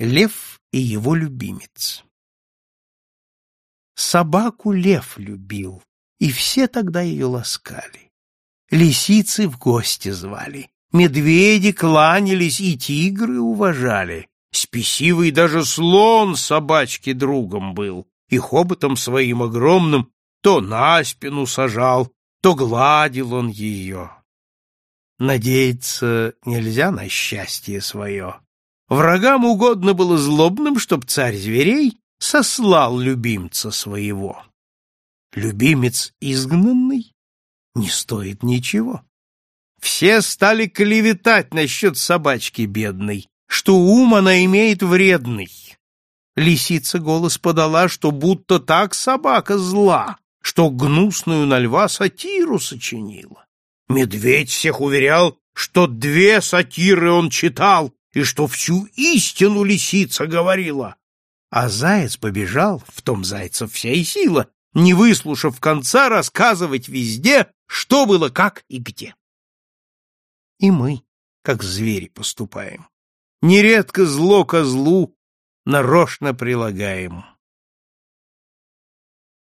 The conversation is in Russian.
Лев и его любимец. Собаку лев любил, и все тогда ее ласкали. Лисицы в гости звали, медведи кланялись и тигры уважали. Спесивый даже слон собачки другом был, и хоботом своим огромным то на спину сажал, то гладил он ее. Надеяться нельзя на счастье свое, Врагам угодно было злобным, чтоб царь зверей сослал любимца своего. Любимец изгнанный не стоит ничего. Все стали клеветать насчет собачки бедной, что ум она имеет вредный. Лисица голос подала, что будто так собака зла, что гнусную на льва сатиру сочинила. Медведь всех уверял, что две сатиры он читал и что всю истину лисица говорила. А заяц побежал, в том зайца вся и сила, не выслушав конца, рассказывать везде, что было, как и где. И мы, как звери, поступаем. Нередко зло козлу нарочно прилагаем.